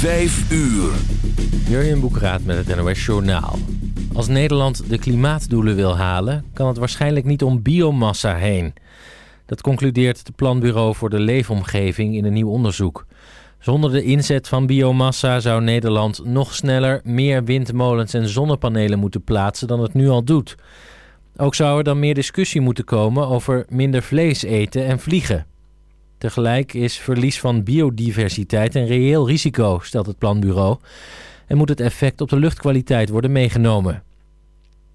Vijf uur. Jurjen Boekraat met het NOS Journaal. Als Nederland de klimaatdoelen wil halen... kan het waarschijnlijk niet om biomassa heen. Dat concludeert het Planbureau voor de Leefomgeving in een nieuw onderzoek. Zonder de inzet van biomassa zou Nederland nog sneller... meer windmolens en zonnepanelen moeten plaatsen dan het nu al doet. Ook zou er dan meer discussie moeten komen over minder vlees eten en vliegen. Tegelijk is verlies van biodiversiteit een reëel risico, stelt het planbureau, en moet het effect op de luchtkwaliteit worden meegenomen.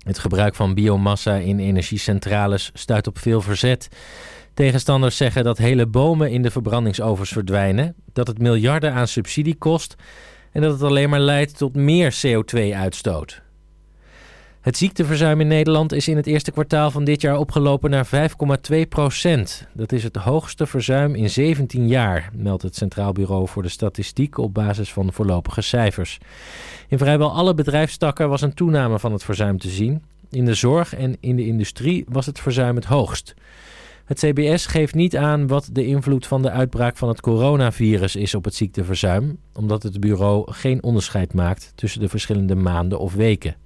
Het gebruik van biomassa in energiecentrales stuit op veel verzet. Tegenstanders zeggen dat hele bomen in de verbrandingsovens verdwijnen, dat het miljarden aan subsidie kost en dat het alleen maar leidt tot meer CO2-uitstoot. Het ziekteverzuim in Nederland is in het eerste kwartaal van dit jaar opgelopen naar 5,2 procent. Dat is het hoogste verzuim in 17 jaar, meldt het Centraal Bureau voor de Statistiek op basis van voorlopige cijfers. In vrijwel alle bedrijfstakken was een toename van het verzuim te zien. In de zorg en in de industrie was het verzuim het hoogst. Het CBS geeft niet aan wat de invloed van de uitbraak van het coronavirus is op het ziekteverzuim, omdat het bureau geen onderscheid maakt tussen de verschillende maanden of weken.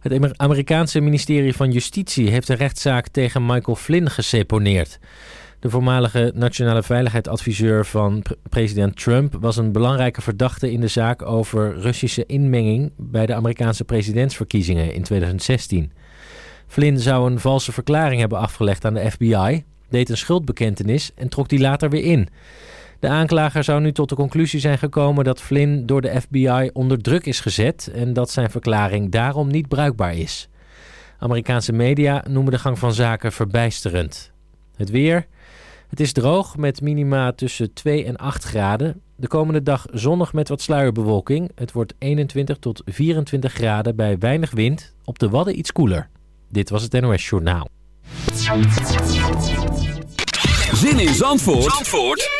Het Amerikaanse ministerie van Justitie heeft een rechtszaak tegen Michael Flynn geseponeerd. De voormalige nationale veiligheidsadviseur van president Trump was een belangrijke verdachte in de zaak over Russische inmenging bij de Amerikaanse presidentsverkiezingen in 2016. Flynn zou een valse verklaring hebben afgelegd aan de FBI, deed een schuldbekentenis en trok die later weer in. De aanklager zou nu tot de conclusie zijn gekomen dat Flynn door de FBI onder druk is gezet en dat zijn verklaring daarom niet bruikbaar is. Amerikaanse media noemen de gang van zaken verbijsterend. Het weer. Het is droog met minima tussen 2 en 8 graden. De komende dag zonnig met wat sluierbewolking. Het wordt 21 tot 24 graden bij weinig wind. Op de Wadden iets koeler. Dit was het NOS Journaal. Zin in Zandvoort, Zandvoort?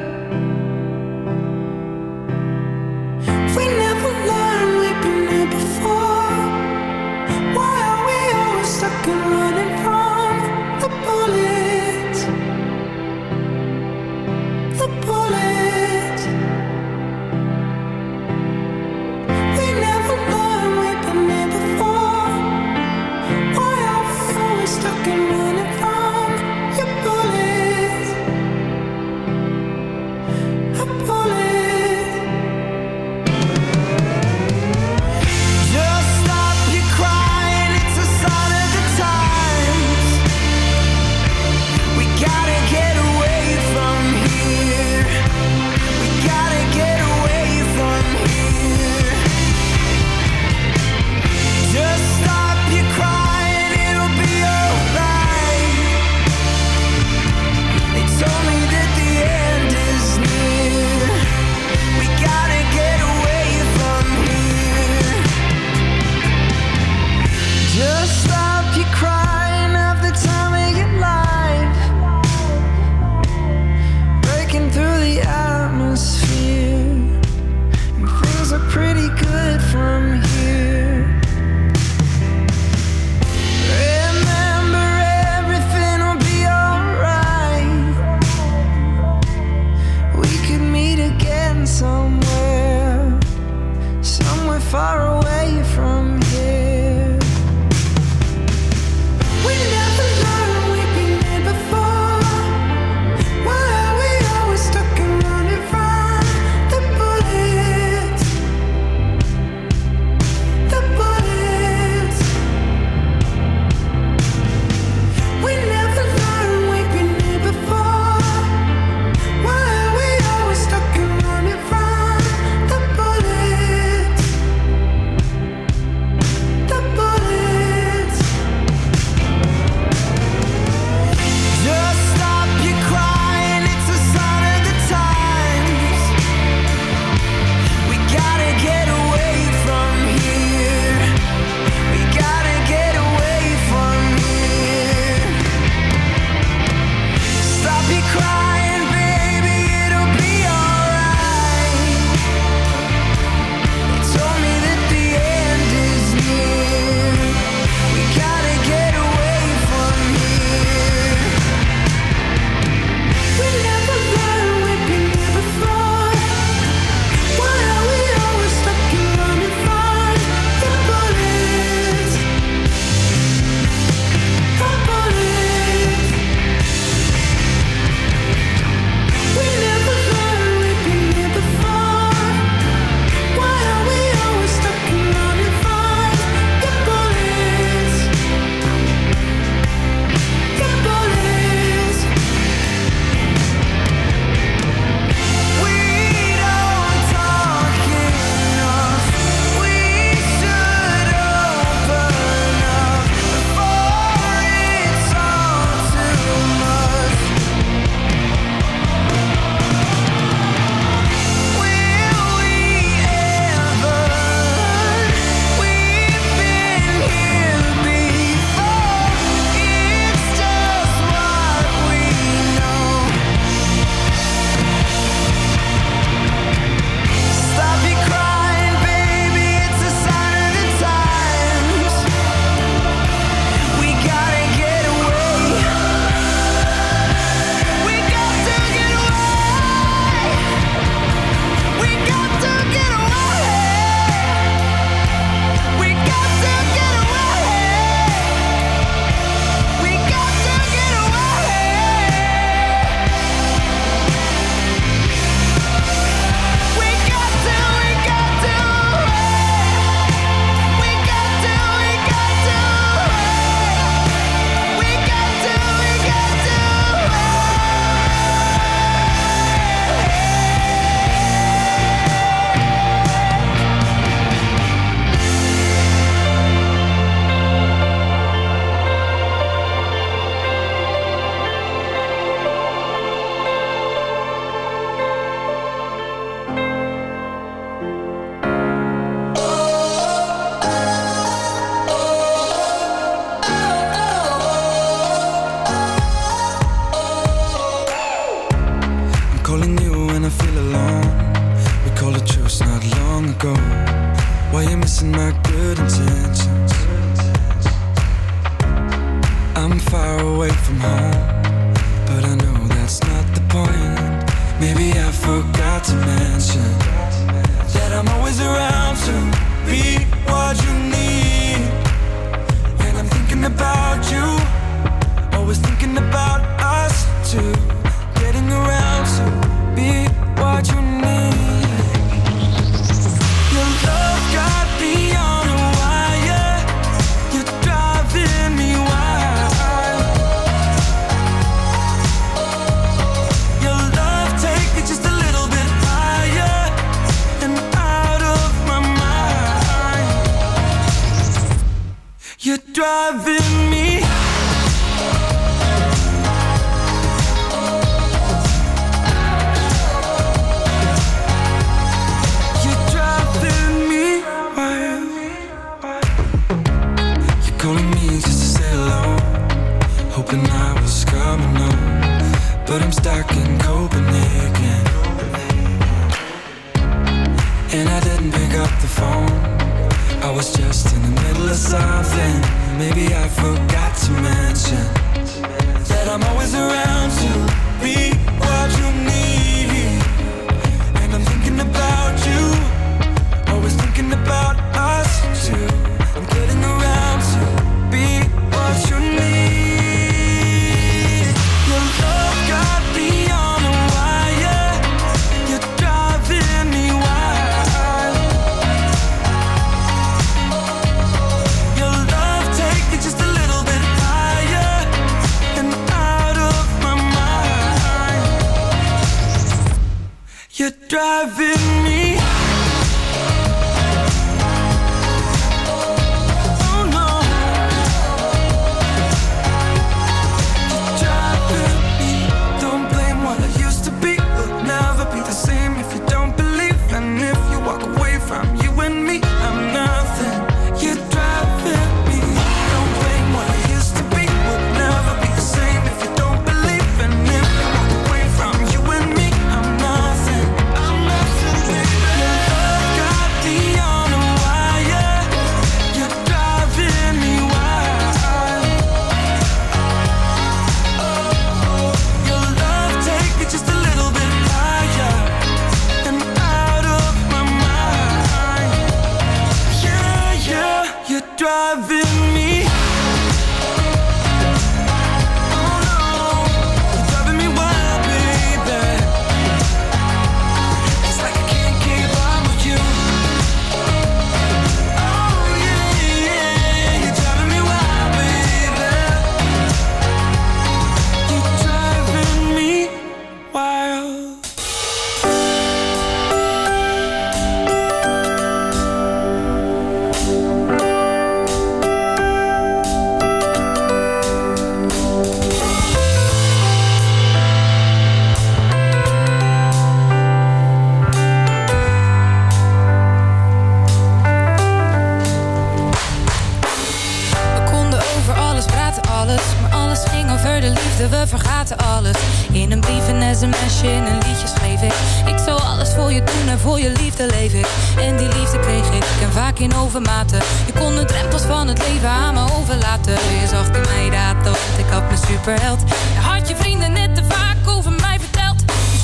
vergaten alles. In een brief, een sms'je, in een liedje schreef ik. Ik zou alles voor je doen en voor je liefde leef ik. En die liefde kreeg ik en vaak in overmaten Je kon de drempels van het leven aan me overlaten. Je zag in mij dat ik had mijn superheld. Had je vrienden net te vaak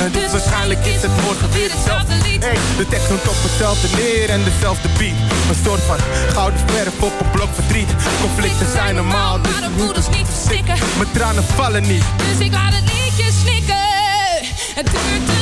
En dus waarschijnlijk is het morgen weer hetzelfde lied. Hey, de tekst noemt op hetzelfde neer en dezelfde beat. Een soort van gouden verf op een blok verdriet. Conflicten zijn normaal, dus maar de voeders niet verstikken. Mijn tranen vallen niet. Dus ik laat het liedje snikken. Het duurt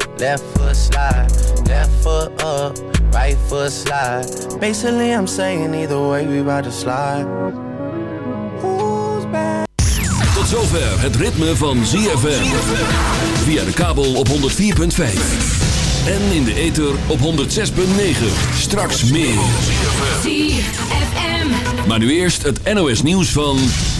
left foot slide, left foot up, right foot slide. Basically, I'm saying either way we about to slide. Tot zover het ritme van ZFM. Via de kabel op 104.5. En in de ether op 106.9. Straks meer. ZFM. Maar nu eerst het NOS nieuws van...